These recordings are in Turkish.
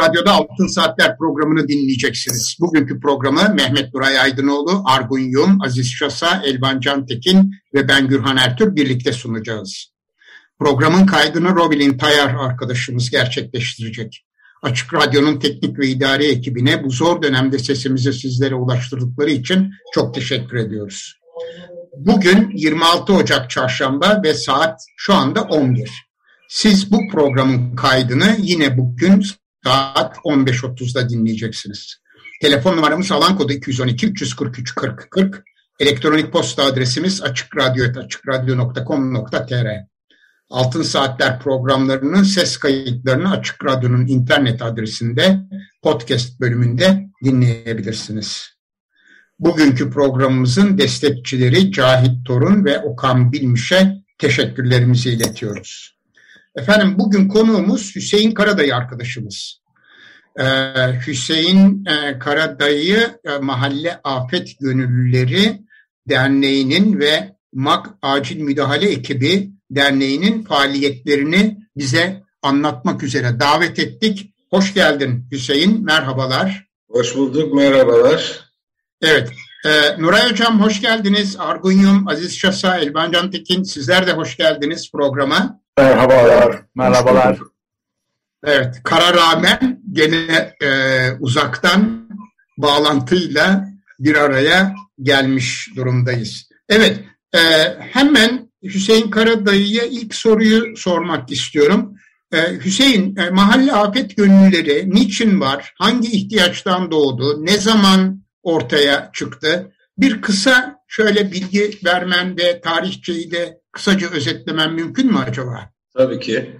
Radyo'da Altın Saatler programını dinleyeceksiniz. Bugünkü programı Mehmet Duray Aydınoğlu, Argun Yum, Aziz Şasa, Elvan Cantekin ve ben Gürhan Ertür birlikte sunacağız. Programın kaydını Robilin Tayar arkadaşımız gerçekleştirecek. Açık Radyo'nun teknik ve idari ekibine bu zor dönemde sesimizi sizlere ulaştırdıkları için çok teşekkür ediyoruz. Bugün 26 Ocak Çarşamba ve saat şu anda 11. Siz bu programın kaydını yine bugün saat 15.30'da dinleyeceksiniz. Telefon numaramız alan kodu 212 343 40 40. Elektronik posta adresimiz açıkradyo.com.tr Altın Saatler programlarının ses kayıtlarını Açık Radyo'nun internet adresinde podcast bölümünde dinleyebilirsiniz. Bugünkü programımızın destekçileri Cahit Torun ve Okan Bilmiş'e teşekkürlerimizi iletiyoruz. Efendim bugün konuğumuz Hüseyin Karadayı arkadaşımız. Ee, Hüseyin e, Karadayı e, Mahalle Afet Gönüllüleri Derneği'nin ve MAK Acil Müdahale Ekibi Derneği'nin faaliyetlerini bize anlatmak üzere davet ettik. Hoş geldin Hüseyin, merhabalar. Hoş bulduk, merhabalar. Evet, e, Nuray Hocam hoş geldiniz. Argunyum, Aziz Şasa, Elban Can Tekin sizler de hoş geldiniz programa. Merhabalar. Merhabalar. Evet, kara rağmen gene e, uzaktan bağlantıyla bir araya gelmiş durumdayız. Evet, e, hemen Hüseyin Karadayı'ya ilk soruyu sormak istiyorum. Ee, Hüseyin, e, mahalle afet gönüllüleri niçin var? Hangi ihtiyaçtan doğdu? Ne zaman ortaya çıktı? Bir kısa şöyle bilgi vermen ve tarihçeyi de kısaca özetlemen mümkün mü acaba? Tabii ki.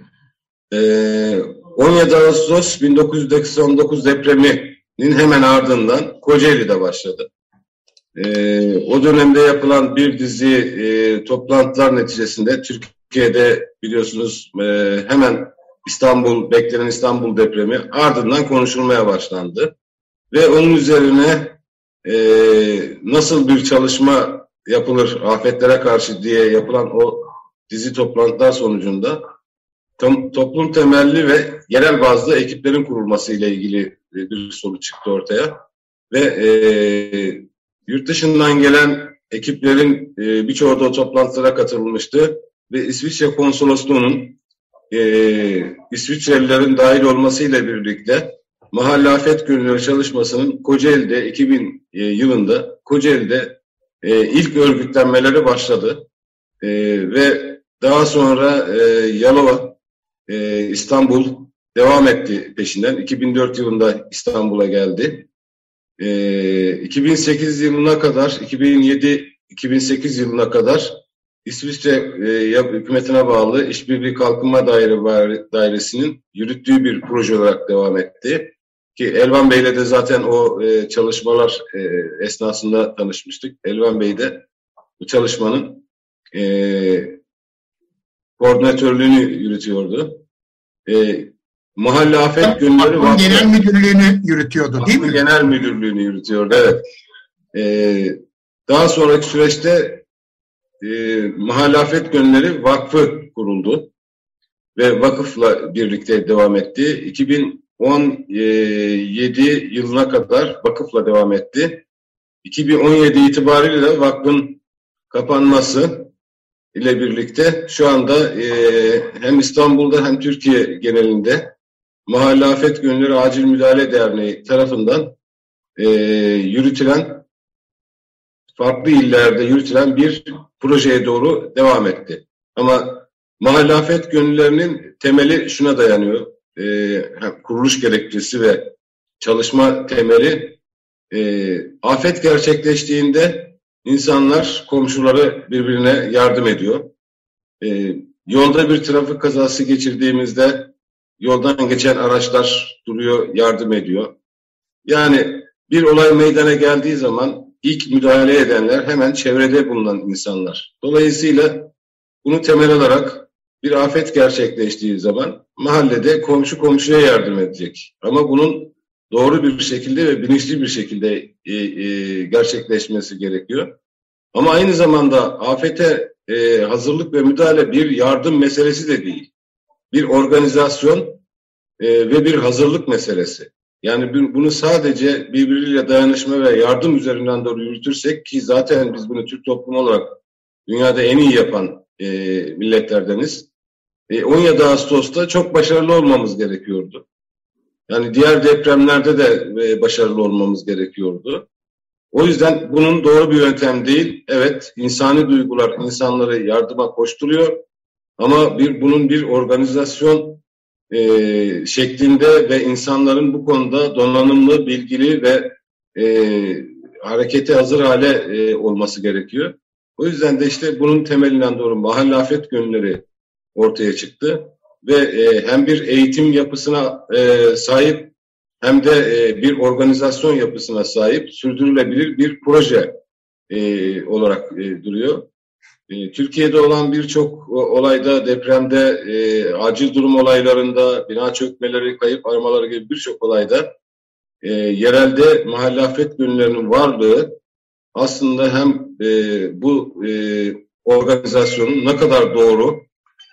Ee, 17 Ağustos 1999 depreminin hemen ardından Kocaeli'de başladı. E, o dönemde yapılan bir dizi e, toplantılar neticesinde Türkiye'de biliyorsunuz e, hemen İstanbul, beklenen İstanbul depremi ardından konuşulmaya başlandı. Ve onun üzerine e, nasıl bir çalışma yapılır afetlere karşı diye yapılan o dizi toplantılar sonucunda tom, toplum temelli ve yerel bazda ekiplerin kurulması ile ilgili bir soru çıktı ortaya. Ve e, Yurt dışından gelen ekiplerin e, birçoğu da o toplantılara katılmıştı ve İsviçre konsolosluğunun e, İsviçrelilerin dahil olmasıyla birlikte Mahalle Afet Günleri çalışmasının Kocaeli'de 2000 e, yılında Kocaeli'de e, ilk örgütlenmeleri başladı e, ve daha sonra e, Yalova, e, İstanbul devam etti peşinden. 2004 yılında İstanbul'a geldi. 2008 ee, yılına kadar, 2007-2008 yılına kadar İsviçre e, hükümetine bağlı İşbirliği Kalkınma Daire Dairesi'nin yürüttüğü bir proje olarak devam etti. Ki Elvan Bey'le de zaten o e, çalışmalar e, esnasında tanışmıştık. Elvan Bey de bu çalışmanın e, koordinatörlüğünü yürütüyordu. E, Mahalle Afet Günleri Vakfı Genel Müdürlüğü'nü yürütüyordu değil mi? Genel Müdürlüğü'nü yürütüyordu evet. Ee, daha sonraki süreçte e, Mahalle Afet Günleri Vakfı kuruldu ve vakıfla birlikte devam etti. 2017 yılına kadar vakıfla devam etti. 2017 itibariyle vakfın kapanması ile birlikte şu anda e, hem İstanbul'da hem Türkiye genelinde Mahalle Afet Gönülleri Acil Müdahale Derneği tarafından e, yürütülen farklı illerde yürütülen bir projeye doğru devam etti. Ama mahalle afet gönüllerinin temeli şuna dayanıyor. E, kuruluş gerekçesi ve çalışma temeli e, afet gerçekleştiğinde insanlar, komşuları birbirine yardım ediyor. E, yolda bir trafik kazası geçirdiğimizde yoldan geçen araçlar duruyor, yardım ediyor. Yani bir olay meydana geldiği zaman ilk müdahale edenler hemen çevrede bulunan insanlar. Dolayısıyla bunu temel alarak bir afet gerçekleştiği zaman mahallede komşu komşuya yardım edecek. Ama bunun doğru bir şekilde ve bilinçli bir şekilde e, e, gerçekleşmesi gerekiyor. Ama aynı zamanda afete e, hazırlık ve müdahale bir yardım meselesi de değil. Bir organizasyon e, ve bir hazırlık meselesi. Yani bunu sadece birbiriyle dayanışma ve yardım üzerinden doğru yürütürsek ki zaten biz bunu Türk toplumu olarak dünyada en iyi yapan e, milletlerdeniz. E, 17 Ağustos'ta çok başarılı olmamız gerekiyordu. Yani diğer depremlerde de e, başarılı olmamız gerekiyordu. O yüzden bunun doğru bir yöntem değil. Evet, insani duygular insanları yardıma koşturuyor. Ama bir bunun bir organizasyon e, şeklinde ve insanların bu konuda donanımlı, bilgili ve e, harekete hazır hale e, olması gerekiyor. O yüzden de işte bunun temelinden doğru mahalle afet gönülleri ortaya çıktı ve e, hem bir eğitim yapısına e, sahip hem de e, bir organizasyon yapısına sahip sürdürülebilir bir proje e, olarak e, duruyor. E, Türkiye'de olan birçok olayda, depremde, e, acil durum olaylarında, bina çökmeleri, kayıp aramaları gibi birçok olayda e, yerelde mahalle afet günlerinin varlığı aslında hem e, bu e, organizasyonun ne kadar doğru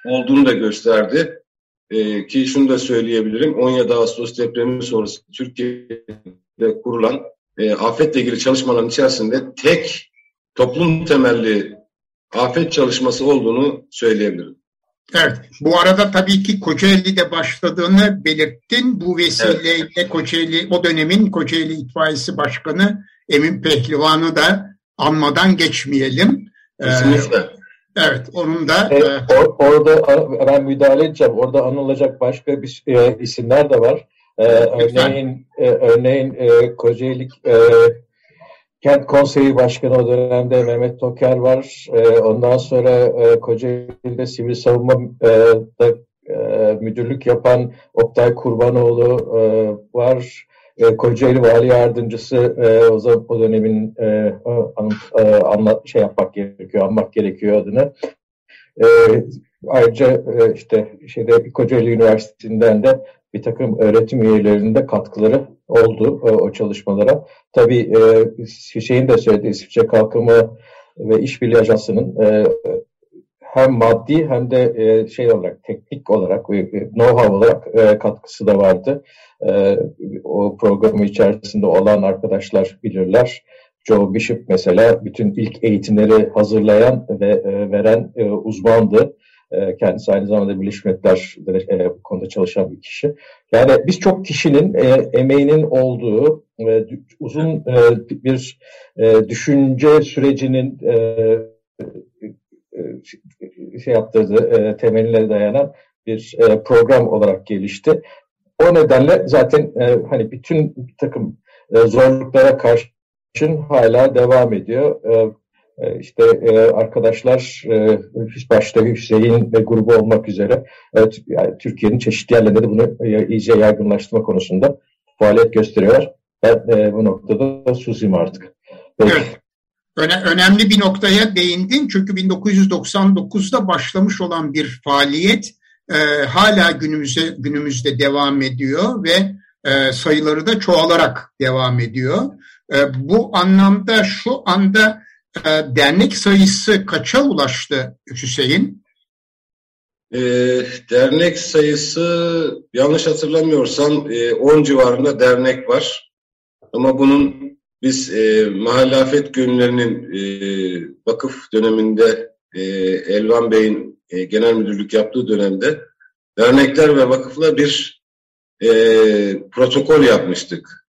olduğunu da gösterdi. E, ki şunu da söyleyebilirim, 17 Ağustos depremi sonrası Türkiye'de kurulan e, afetle ilgili çalışmaların içerisinde tek toplum temelli afet çalışması olduğunu söyleyebilirim. Evet. Bu arada tabii ki Kocaeli'de başladığını belirttin. Bu vesileyle evet. Kocaeli, o dönemin Kocaeli İtfaiyesi Başkanı Emin Pehlivan'ı da anmadan geçmeyelim. Ee, Kesinlikle. Ee, evet, onun da... E, or, orada ben müdahale edeceğim. Orada anılacak başka bir e, isimler de var. Ee, örneğin e, örneğin e, Kocaeli e, Kent Konseyi Başkanı o dönemde Mehmet Toker var. E, ondan sonra e, Kocaeli'de sivil savunma e, da, e, müdürlük yapan Oktay Kurbanoğlu e, var. E, Kocaeli Vali Yardımcısı e, o, zaman, o dönemin e, an, e, anla, şey yapmak gerekiyor, anmak gerekiyor adını. Ayrıca işte şeyde Kocaeli Üniversitesi'nden de bir takım öğretim üyelerinde katkıları oldu o çalışmalara. Tabii e, Hüseyin de söyledi İsviçre Kalkınma ve İşbirliği Ajansı'nın hem maddi hem de e, şey olarak teknik olarak e, know-how olarak e, katkısı da vardı. E, o programı içerisinde olan arkadaşlar bilirler. Joe Bishop mesela bütün ilk eğitimleri hazırlayan ve e, veren e, uzmandı. E, kendisi aynı zamanda Birleşmiş Milletler'de e, bu konuda çalışan bir kişi. Yani biz çok kişinin e, emeğinin olduğu e, uzun e, bir e, düşünce sürecinin e, e, şey yaptırdığı e, temeline dayanan bir e, program olarak gelişti. O nedenle zaten e, hani bütün bir takım e, zorluklara karşı hala devam ediyor. E, e, işte e, arkadaşlar e, başta Hüseyin ve grubu olmak üzere Türkiye'nin çeşitli yerlerinde de bunu iyice yaygınlaştırma konusunda faaliyet gösteriyorlar. Ben bu noktada da susayım artık. Evet. Öne, önemli bir noktaya değindin çünkü 1999'da başlamış olan bir faaliyet e, hala günümüze günümüzde devam ediyor ve e, sayıları da çoğalarak devam ediyor. E, bu anlamda şu anda e, dernek sayısı kaça ulaştı Hüseyin? E, dernek sayısı yanlış hatırlamıyorsam e, 10 civarında dernek var. Ama bunun biz e, mahalle afet günlerinin e, vakıf döneminde e, Elvan Bey'in e, genel müdürlük yaptığı dönemde dernekler ve vakıfla bir e, protokol yapmıştık.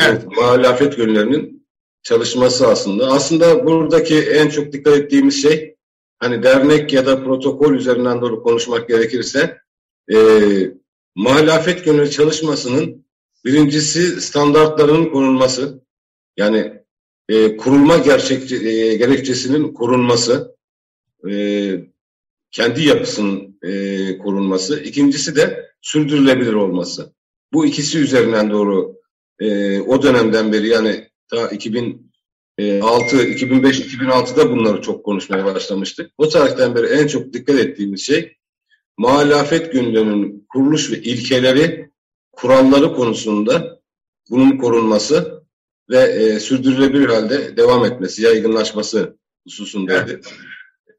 Evet. Mahalle afet günlerinin çalışması aslında. Aslında buradaki en çok dikkat ettiğimiz şey hani dernek ya da protokol üzerinden doğru konuşmak gerekirse e, muhalefet gönüllü çalışmasının birincisi standartlarının konulması. Yani e, kurulma gerçek, e, gerekçesinin korunması, e, kendi yapısının e, korunması. İkincisi de sürdürülebilir olması. Bu ikisi üzerinden doğru e, o dönemden beri yani ta 2006, 2005, 2006'da bunları çok konuşmaya başlamıştık. O tarihten beri en çok dikkat ettiğimiz şey muhalefet günlerinin kuruluş ve ilkeleri, kuralları konusunda bunun korunması ve e, sürdürülebilir halde devam etmesi, yaygınlaşması hususundaydı. Evet.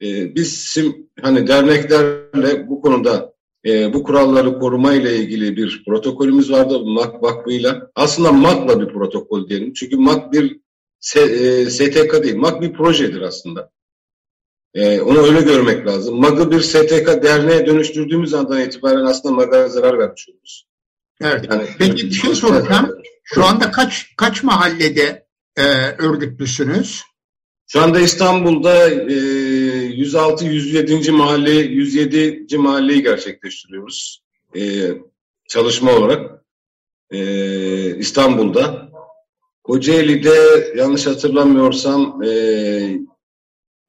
E, biz şimdi hani derneklerle bu konuda e, bu kuralları koruma ile ilgili bir protokolümüz vardı MAK Vakfı'yla. Aslında MAK'la bir protokol diyelim. Çünkü MAK bir S, e, STK değil, MAK bir projedir aslında. E, onu öyle görmek lazım. MAK'ı bir STK derneğe dönüştürdüğümüz andan itibaren aslında MAK'a zarar vermiş oluruz. Evet. Yani, Peki bir şey soracağım. Şu anda kaç kaç mahallede e, örgütlüsünüz? Şu anda İstanbul'da e, 106 107. mahalle 107. mahalleyi gerçekleştiriyoruz. E, çalışma olarak. E, İstanbul'da. Kocaeli'de yanlış hatırlamıyorsam e,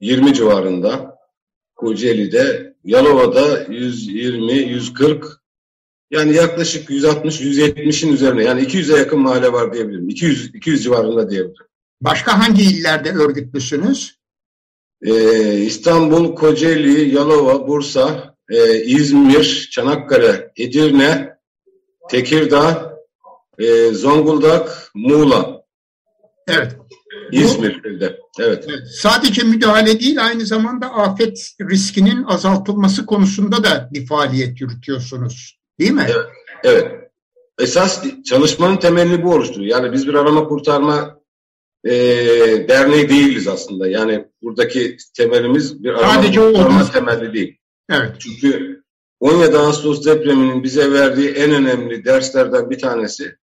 20 civarında. Kocaeli'de. Yalova'da 120, 140 yani yaklaşık 160-170'in üzerine yani 200'e yakın mahalle var diyebilirim. 200, 200 civarında diyebilirim. Başka hangi illerde örgütlüsünüz? Ee, İstanbul, Kocaeli, Yalova, Bursa, e, İzmir, Çanakkale, Edirne, Tekirdağ, e, Zonguldak, Muğla. Evet. İzmir'de. Evet. evet. Sadece müdahale değil aynı zamanda afet riskinin azaltılması konusunda da bir faaliyet yürütüyorsunuz. Değil mi? Evet. evet. Esas çalışmanın temelini bu oluşturuyor. Yani biz bir arama kurtarma e, derneği değiliz aslında. Yani buradaki temelimiz bir Sadece arama temelli değil. Evet. Çünkü 17 Ağustos depreminin bize verdiği en önemli derslerden bir tanesi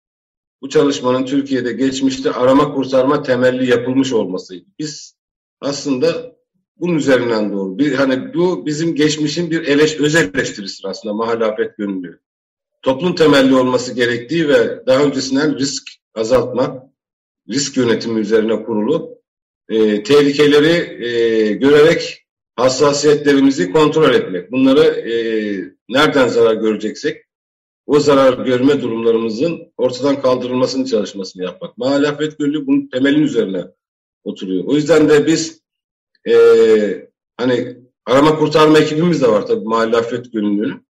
bu çalışmanın Türkiye'de geçmişte arama kurtarma temelli yapılmış olmasıydı. Biz aslında bunun üzerinden doğru. Bir, hani bu bizim geçmişin bir eleş, öz eleştirisidir aslında mahalle afet gönüllü. Toplum temelli olması gerektiği ve daha öncesinden risk azaltma, risk yönetimi üzerine kurulu e, tehlikeleri e, görerek hassasiyetlerimizi kontrol etmek. Bunları e, nereden zarar göreceksek o zarar görme durumlarımızın ortadan kaldırılmasını çalışmasını yapmak. Muhalefet Gönüllü bunun temelin üzerine oturuyor. O yüzden de biz e, hani arama kurtarma ekibimiz de var tabii muhalefet gönüllünün.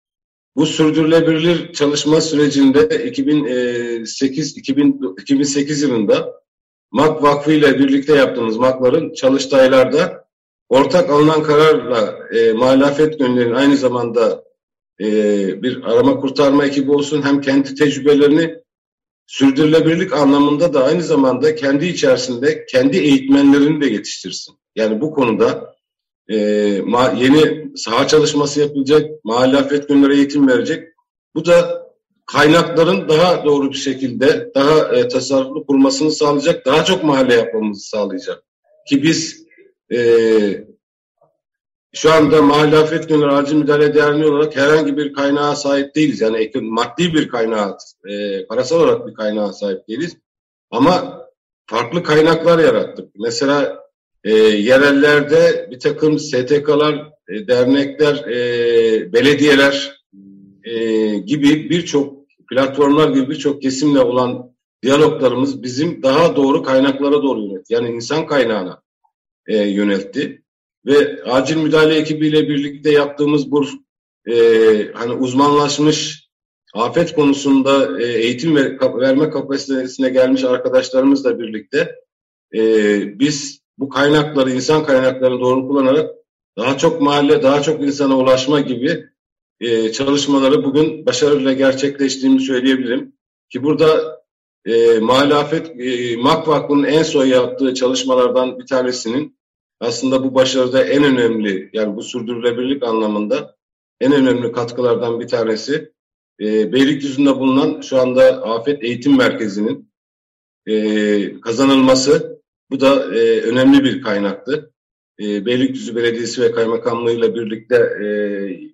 Bu sürdürülebilir çalışma sürecinde 2008 2000, 2008 yılında MAK Vakfı ile birlikte yaptığımız MAK'ların çalıştaylarda ortak alınan kararla e, muhalefet gönüllerinin aynı zamanda e, bir arama kurtarma ekibi olsun hem kendi tecrübelerini sürdürülebilirlik anlamında da aynı zamanda kendi içerisinde kendi eğitmenlerini de yetiştirsin. Yani bu konuda e, yeni saha çalışması yapılacak, mahalle afet günleri eğitim verecek. Bu da kaynakların daha doğru bir şekilde daha e, tasarruflu kurmasını sağlayacak, daha çok mahalle yapmamızı sağlayacak. Ki biz e, şu anda Mahalle Afet Günleri Acil Müdahale Derneği olarak herhangi bir kaynağa sahip değiliz. Yani maddi bir kaynağa, e, parasal olarak bir kaynağa sahip değiliz. Ama farklı kaynaklar yarattık. Mesela e, yerellerde bir takım STK'lar, e, dernekler, e, belediyeler e, gibi birçok platformlar gibi birçok kesimle olan diyaloglarımız bizim daha doğru kaynaklara doğru yöneltti. Yani insan kaynağına e, yöneltti ve acil müdahale ekibiyle birlikte yaptığımız bu e, hani uzmanlaşmış afet konusunda e, eğitim ve, verme kapasitesine gelmiş arkadaşlarımızla birlikte e, biz bu kaynakları, insan kaynaklarını doğru kullanarak daha çok mahalle, daha çok insana ulaşma gibi e, çalışmaları bugün başarıyla gerçekleştiğini söyleyebilirim. Ki burada e, mahalle afet, e, MAK Vakfı'nın en son yaptığı çalışmalardan bir tanesinin aslında bu başarıda en önemli yani bu sürdürülebilirlik anlamında en önemli katkılardan bir tanesi e, Beylikdüzü'nde bulunan şu anda Afet Eğitim Merkezi'nin e, kazanılması. Bu da e, önemli bir kaynaktı. E, Beylikdüzü Belediyesi ve Kaymakamlığı'yla birlikte e,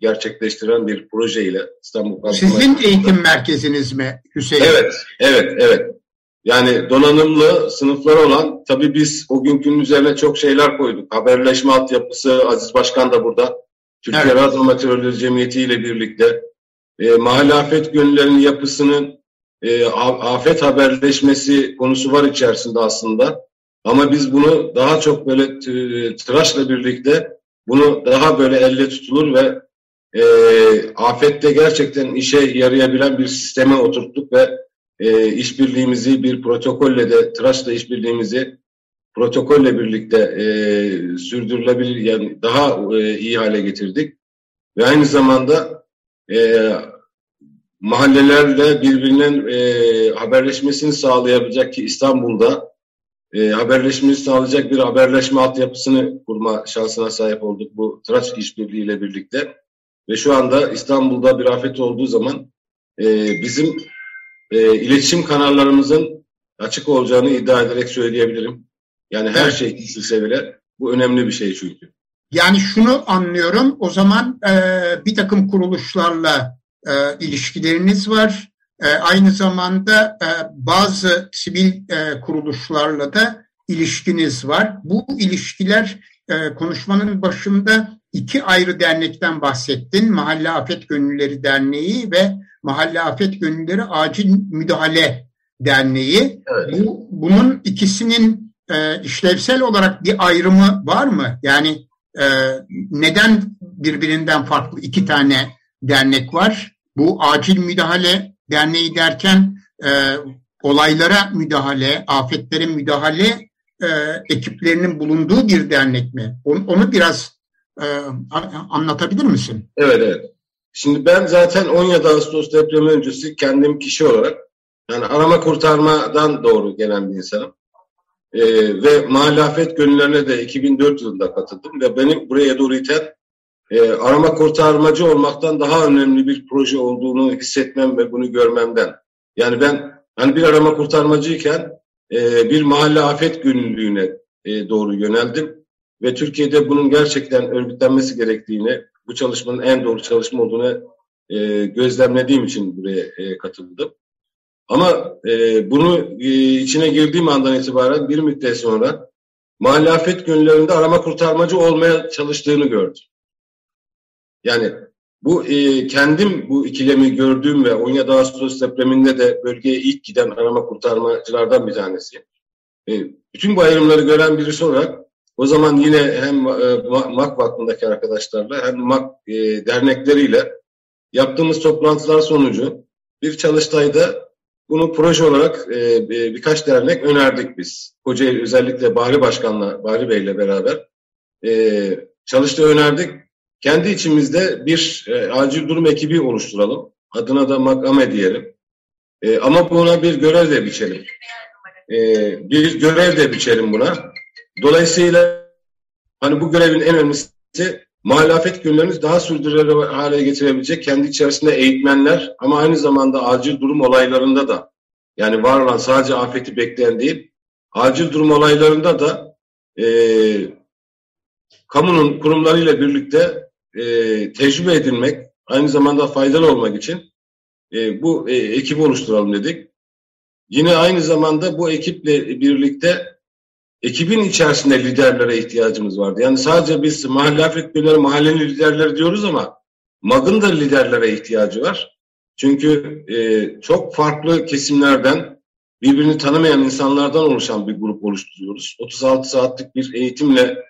gerçekleştiren bir projeyle İstanbul Kalkınma... Sizin eğitim merkeziniz mi Hüseyin? Evet, evet, evet. Yani donanımlı sınıflar olan, tabii biz o günkünün üzerine çok şeyler koyduk. Haberleşme altyapısı, Aziz Başkan da burada. Türkiye evet. Radyo Amatörleri Cemiyeti ile birlikte e, mahalle afet gönüllerinin yapısının e, afet haberleşmesi konusu var içerisinde aslında. Ama biz bunu daha çok böyle tıraşla birlikte bunu daha böyle elle tutulur ve e, afette gerçekten işe yarayabilen bir sisteme oturttuk ve e, işbirliğimizi bir protokolle de tıraşla işbirliğimizi protokolle birlikte e, sürdürülebilir yani daha e, iyi hale getirdik. Ve aynı zamanda e, mahallelerle birbirinin e, haberleşmesini sağlayabilecek ki İstanbul'da e, haberleşmesi sağlayacak bir haberleşme altyapısını kurma şansına sahip olduk bu Tıraş İşbirliği ile birlikte. Ve şu anda İstanbul'da bir afet olduğu zaman e, bizim e, iletişim kanallarımızın açık olacağını iddia ederek söyleyebilirim. Yani her şey gitsilse bile bu önemli bir şey çünkü. Yani şunu anlıyorum o zaman e, bir takım kuruluşlarla e, ilişkileriniz var. E, aynı zamanda e, bazı sivil e, kuruluşlarla da ilişkiniz var. Bu ilişkiler e, konuşmanın başında iki ayrı dernekten bahsettin. Mahalle Afet Gönülleri Derneği ve Mahalle Afet Gönülleri Acil Müdahale Derneği. Evet. Bu, bunun ikisinin e, işlevsel olarak bir ayrımı var mı? Yani e, neden birbirinden farklı iki tane dernek var? Bu acil müdahale derneği derken e, olaylara müdahale, afetlere müdahale e, ekiplerinin bulunduğu bir dernek mi? Onu, onu biraz e, anlatabilir misin? Evet, evet. Şimdi ben zaten 17 Ağustos depremi öncesi kendim kişi olarak yani arama kurtarmadan doğru gelen bir insanım. Ee, ve mahalle afet gönüllerine de 2004 yılında katıldım ve beni buraya doğru iten e, arama kurtarmacı olmaktan daha önemli bir proje olduğunu hissetmem ve bunu görmemden. Yani ben hani bir arama kurtarmacıyken e, bir mahalle afet gönüllülüğüne e, doğru yöneldim ve Türkiye'de bunun gerçekten örgütlenmesi gerektiğini, bu çalışmanın en doğru çalışma olduğunu e, gözlemlediğim için buraya e, katıldım. Ama e, bunu e, içine girdiğim andan itibaren bir müddet sonra mahalle afet gönüllerinde arama kurtarmacı olmaya çalıştığını gördüm. Yani bu e, kendim bu ikilemi gördüğüm ve 17 Ağustos depreminde de bölgeye ilk giden arama kurtarmacılardan bir tanesi. E, bütün bu ayrımları gören birisi olarak o zaman yine hem e, MAK Vakfı'ndaki arkadaşlarla hem MAK e, dernekleriyle yaptığımız toplantılar sonucu bir çalıştayda bunu proje olarak e, birkaç dernek önerdik biz. Kocaeli özellikle Bahri Başkan'la, Bahri Bey'le beraber e, çalıştay önerdik. Kendi içimizde bir e, acil durum ekibi oluşturalım. Adına da makame diyelim. E, ama buna bir görev de biçelim. E, bir görev de biçelim buna. Dolayısıyla hani bu görevin en önemlisi muhalefet günlerini daha sürdürülebilir hale getirebilecek kendi içerisinde eğitmenler ama aynı zamanda acil durum olaylarında da yani var olan sadece afeti bekleyen değil acil durum olaylarında da e, kamunun kurumlarıyla birlikte e, tecrübe edinmek aynı zamanda faydalı olmak için e, bu e, ekibi oluşturalım dedik. Yine aynı zamanda bu ekiple birlikte ekibin içerisinde liderlere ihtiyacımız vardı. Yani sadece biz mahalle afetleri, mahallenin liderleri diyoruz ama MAG'ın da liderlere ihtiyacı var. Çünkü e, çok farklı kesimlerden birbirini tanımayan insanlardan oluşan bir grup oluşturuyoruz. 36 saatlik bir eğitimle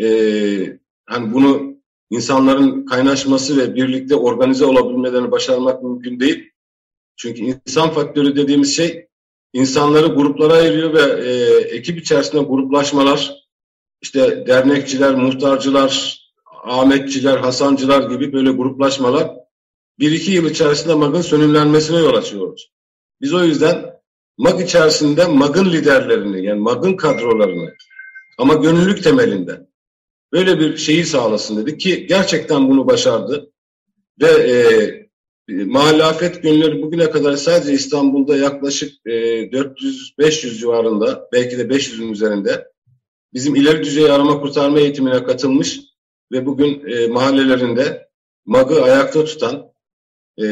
e, hani bunu insanların kaynaşması ve birlikte organize olabilmelerini başarmak mümkün değil. Çünkü insan faktörü dediğimiz şey insanları gruplara ayırıyor ve e, ekip içerisinde gruplaşmalar, işte dernekçiler, muhtarcılar, Ahmetçiler, Hasancılar gibi böyle gruplaşmalar bir iki yıl içerisinde MAG'ın sönümlenmesine yol açıyoruz. Biz o yüzden MAG içerisinde MAG'ın liderlerini yani MAG'ın kadrolarını ama gönüllülük temelinde böyle bir şeyi sağlasın dedik ki gerçekten bunu başardı ve e, Mahalle afet günleri bugüne kadar sadece İstanbul'da yaklaşık e, 400-500 civarında belki de 500'ün üzerinde bizim ileri düzey arama kurtarma eğitimine katılmış ve bugün e, mahallelerinde MAG'ı ayakta tutan e,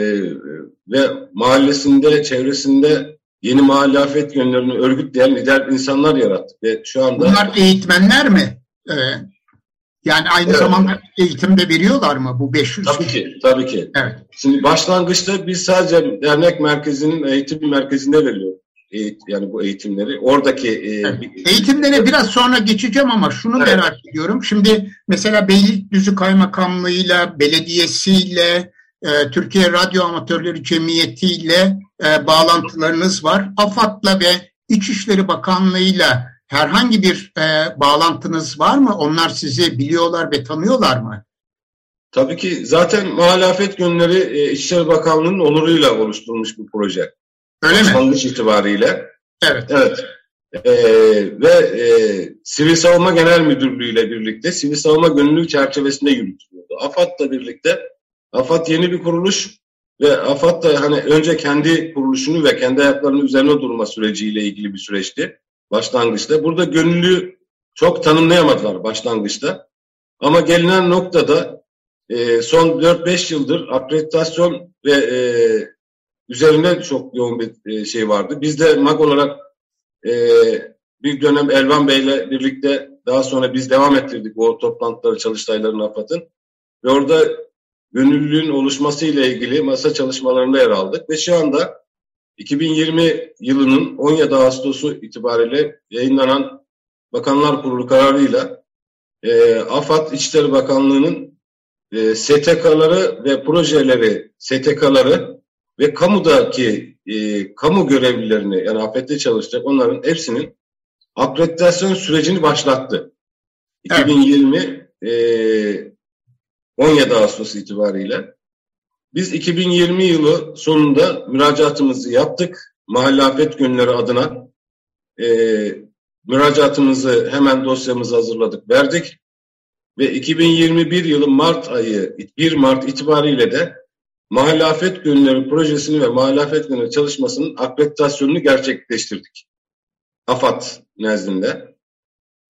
ve mahallesinde, çevresinde yeni muhalefet yönlerini örgütleyen lider insanlar yarattık. Ve şu anda Bunlar eğitmenler mi? Ee, yani aynı evet. zamanda eğitimde veriyorlar mı bu 500? Tabii ki, tabii ki. Evet. Şimdi başlangıçta biz sadece dernek merkezinin eğitim merkezinde veriyoruz. Yani bu eğitimleri. Oradaki e, evet. eğitimlere biraz sonra geçeceğim ama şunu evet. merak ediyorum. Şimdi mesela Beylikdüzü Kaymakamlığı'yla, belediyesiyle, e, Türkiye Radyo Amatörleri Cemiyeti ile e, bağlantılarınız var. AFAD'la ve İçişleri Bakanlığı'yla herhangi bir e, bağlantınız var mı? Onlar sizi biliyorlar ve tanıyorlar mı? Tabii ki zaten muhalefet günleri e, İçişleri Bakanlığı'nın onuruyla oluşturulmuş bir proje. Öyle mi? Başlangıç itibariyle. Evet. Evet. Ee, ve e, Sivil Savunma Genel Müdürlüğü ile birlikte Sivil Savunma Gönüllülük çerçevesinde yürütülüyordu. AFAD'la birlikte AFAD yeni bir kuruluş ve AFAD da hani önce kendi kuruluşunu ve kendi ayaklarının üzerine durma süreciyle ilgili bir süreçti başlangıçta. Burada gönüllü çok tanımlayamadılar başlangıçta. Ama gelinen noktada e, son 4-5 yıldır akreditasyon ve e, üzerine çok yoğun bir e, şey vardı. Biz de MAG olarak e, bir dönem Elvan Bey'le birlikte daha sonra biz devam ettirdik o toplantıları Çalıştayların AFAD'ın. Ve orada gönüllülüğün oluşması ile ilgili masa çalışmalarında yer aldık ve şu anda 2020 yılının 17 Ağustos'u itibariyle yayınlanan Bakanlar Kurulu kararıyla e, AFAD İçişleri Bakanlığı'nın e, STK'ları ve projeleri, STK'ları ve kamudaki e, kamu görevlilerini yani AFET'te çalışacak onların hepsinin akreditasyon sürecini başlattı. Evet. 2020 e, 17 Ağustos itibariyle. Biz 2020 yılı sonunda müracaatımızı yaptık. Mahalle Afet Günleri adına e, müracaatımızı hemen dosyamızı hazırladık, verdik. Ve 2021 yılı Mart ayı, 1 Mart itibariyle de Mahalle Afet Günleri projesini ve Mahalle Afet Günleri çalışmasının akreditasyonunu gerçekleştirdik. AFAD nezdinde.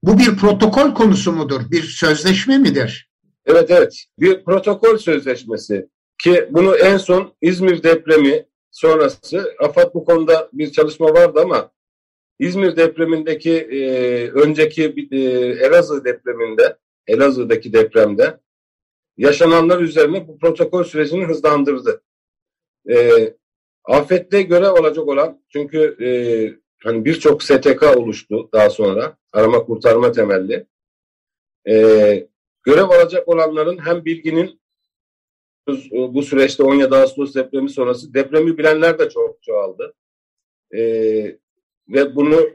Bu bir protokol konusu mudur? Bir sözleşme midir? Evet evet bir protokol sözleşmesi ki bunu en son İzmir depremi sonrası AFAD bu konuda bir çalışma vardı ama İzmir depremindeki e, önceki e, Elazığ depreminde Elazığ'daki depremde yaşananlar üzerine bu protokol sürecini hızlandırdı. E, afette görev alacak olan çünkü e, hani birçok STK oluştu daha sonra arama kurtarma temelli. E, görev alacak olanların hem bilginin bu süreçte 17 Ağustos depremi sonrası depremi bilenler de çok çoğaldı. E, ve bunu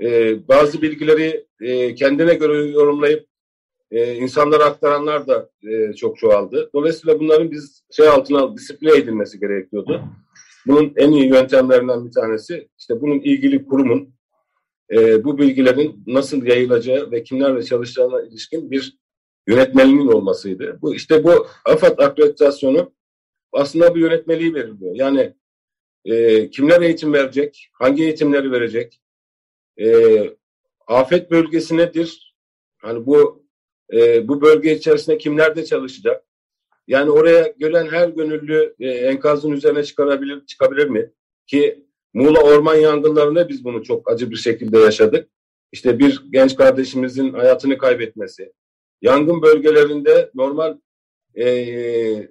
e, bazı bilgileri e, kendine göre yorumlayıp e, insanlara aktaranlar da e, çok çoğaldı. Dolayısıyla bunların biz şey altına disipline edilmesi gerekiyordu. Bunun en iyi yöntemlerinden bir tanesi işte bunun ilgili kurumun e, bu bilgilerin nasıl yayılacağı ve kimlerle çalışacağına ilişkin bir yönetmeliğinin olmasıydı. Bu işte bu AFAD akreditasyonu aslında bu yönetmeliği veriliyor. Yani e, kimler eğitim verecek, hangi eğitimleri verecek, e, afet bölgesi nedir? Hani bu e, bu bölge içerisinde kimler de çalışacak? Yani oraya gelen her gönüllü e, enkazın üzerine çıkarabilir, çıkabilir mi? Ki Muğla orman yangınlarında biz bunu çok acı bir şekilde yaşadık. İşte bir genç kardeşimizin hayatını kaybetmesi, yangın bölgelerinde normal e,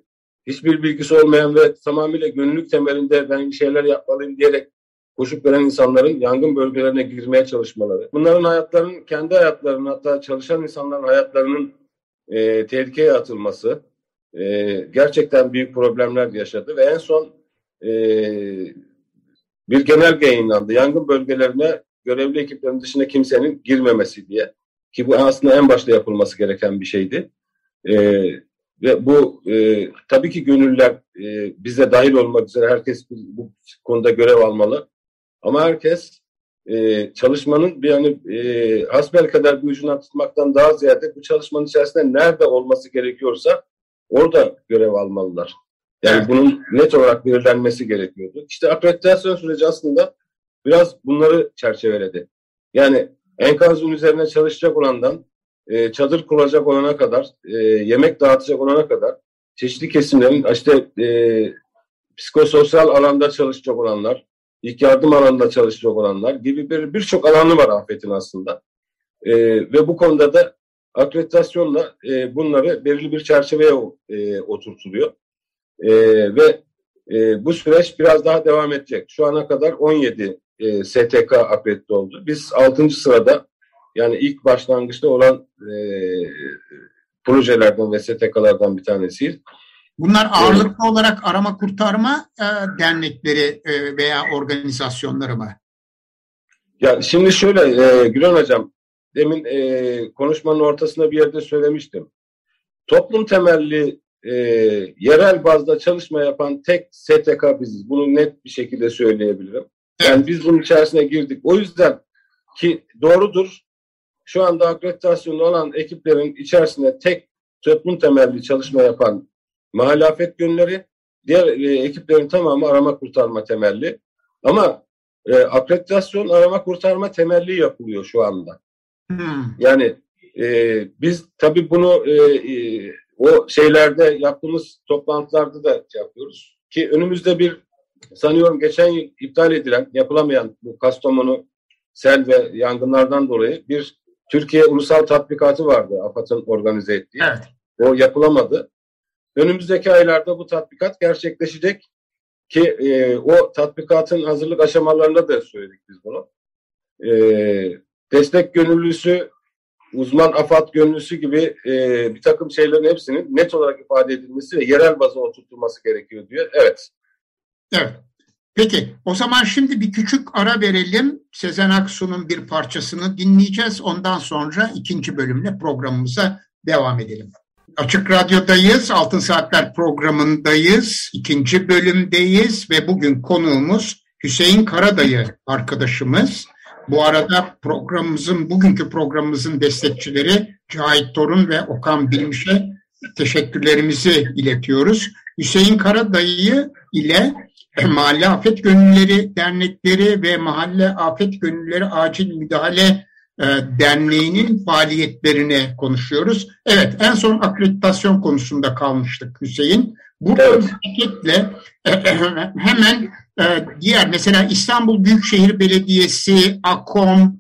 hiçbir bilgisi olmayan ve tamamıyla gönüllülük temelinde ben bir şeyler yapmalıyım diyerek koşup gelen insanların yangın bölgelerine girmeye çalışmaları. Bunların hayatlarının, kendi hayatlarının hatta çalışan insanların hayatlarının e, tehlikeye atılması e, gerçekten büyük problemler yaşadı ve en son e, bir genelge yayınlandı. Yangın bölgelerine görevli ekiplerin dışında kimsenin girmemesi diye. Ki bu aslında en başta yapılması gereken bir şeydi. E, ve bu e, tabii ki gönüller e, bize dahil olmak üzere herkes bu konuda görev almalı. Ama herkes e, çalışmanın bir yani e, hasbel kadar bir ucundan tutmaktan daha ziyade bu çalışmanın içerisinde nerede olması gerekiyorsa orada görev almalılar. Yani evet. bunun net olarak belirlenmesi gerekiyordu. İşte akreditasyon süreci aslında biraz bunları çerçeveledi. Yani enkazın üzerine çalışacak olandan e, çadır kuracak olana kadar, e, yemek dağıtacak olana kadar çeşitli kesimlerin işte e, psikososyal alanda çalışacak olanlar, ilk yardım alanında çalışacak olanlar gibi bir birçok alanı var afetin aslında. E, ve bu konuda da akreditasyonla e, bunları belirli bir çerçeveye e, oturtuluyor. E, ve e, bu süreç biraz daha devam edecek. Şu ana kadar 17 e, STK akredite oldu. Biz 6. sırada yani ilk başlangıçta olan e, projelerden ve STK'lardan bir tanesiyiz. Bunlar ağırlıklı evet. olarak arama kurtarma e, dernekleri e, veya organizasyonları mı? Ya şimdi şöyle e, Gülen Hocam, demin e, konuşmanın ortasında bir yerde söylemiştim. Toplum temelli e, yerel bazda çalışma yapan tek STK biziz. Bunu net bir şekilde söyleyebilirim. Yani biz bunun içerisine girdik. O yüzden ki doğrudur. Şu anda akreditasyonlu olan ekiplerin içerisinde tek toplum temelli çalışma yapan mahalle afet gönülleri, diğer e, ekiplerin tamamı arama kurtarma temelli. Ama e, akreditasyon arama kurtarma temelli yapılıyor şu anda. Hmm. Yani e, biz tabii bunu e, e, o şeylerde yaptığımız toplantılarda da yapıyoruz. Ki önümüzde bir sanıyorum geçen yıl iptal edilen, yapılamayan bu Kastamonu sel ve yangınlardan dolayı bir Türkiye ulusal tatbikatı vardı AFAD'ın organize ettiği. Evet. O yapılamadı. Önümüzdeki aylarda bu tatbikat gerçekleşecek ki e, o tatbikatın hazırlık aşamalarında da söyledik biz bunu. E, destek gönüllüsü, uzman afat gönüllüsü gibi e, bir takım şeylerin hepsinin net olarak ifade edilmesi ve yerel baza oturtulması gerekiyor diyor. Evet. Evet. Peki o zaman şimdi bir küçük ara verelim. Sezen Aksu'nun bir parçasını dinleyeceğiz. Ondan sonra ikinci bölümle programımıza devam edelim. Açık Radyo'dayız, Altın Saatler programındayız, ikinci bölümdeyiz ve bugün konuğumuz Hüseyin Karadayı arkadaşımız. Bu arada programımızın, bugünkü programımızın destekçileri Cahit Torun ve Okan Bilmiş'e teşekkürlerimizi iletiyoruz. Hüseyin Karadayı ile Mahalle Afet Gönülleri Dernekleri ve Mahalle Afet Gönülleri Acil Müdahale e, Derneği'nin faaliyetlerini konuşuyoruz. Evet en son akreditasyon konusunda kalmıştık Hüseyin. Burada evet. hareketle e, e, hemen diğer mesela İstanbul Büyükşehir Belediyesi, AKOM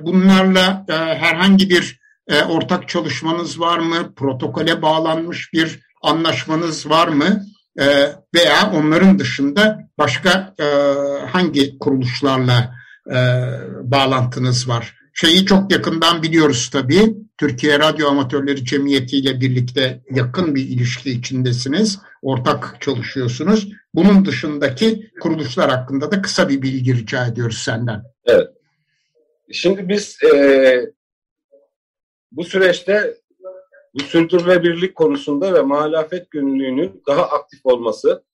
bunlarla herhangi bir ortak çalışmanız var mı? Protokole bağlanmış bir anlaşmanız var mı? Veya onların dışında başka hangi kuruluşlarla bağlantınız var? şeyi çok yakından biliyoruz tabii. Türkiye Radyo Amatörleri Cemiyeti ile birlikte yakın bir ilişki içindesiniz. Ortak çalışıyorsunuz. Bunun dışındaki kuruluşlar hakkında da kısa bir bilgi rica ediyoruz senden. Evet. Şimdi biz e, bu süreçte bu sürdürülebilirlik konusunda ve muhalefet gönüllülüğünün daha aktif olması,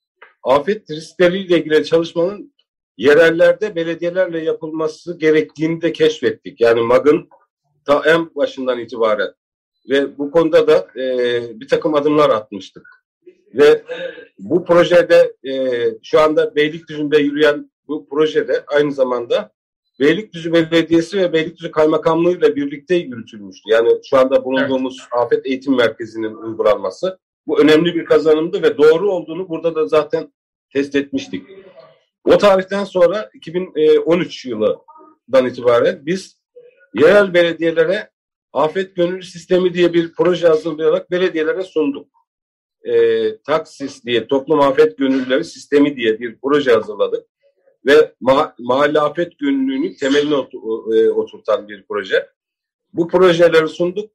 afet riskleriyle ilgili çalışmanın yerellerde belediyelerle yapılması gerektiğini de keşfettik. Yani MAG'ın ta en başından itibaren ve bu konuda da e, bir takım adımlar atmıştık. Ve bu projede e, şu anda Beylikdüzü'nde yürüyen bu projede aynı zamanda Beylikdüzü Belediyesi ve Beylikdüzü Kaymakamlığı ile birlikte yürütülmüştü. Yani şu anda bulunduğumuz evet. Afet Eğitim Merkezi'nin uygulanması bu önemli bir kazanımdı ve doğru olduğunu burada da zaten test etmiştik. O tarihten sonra 2013 yılından itibaren biz yerel belediyelere afet gönüllü sistemi diye bir proje hazırlayarak belediyelere sunduk. E, Taksis diye toplum afet gönüllüleri sistemi diye bir proje hazırladık ve ma mahalle afet gönüllülüğünün temelini e, oturtan bir proje. Bu projeleri sunduk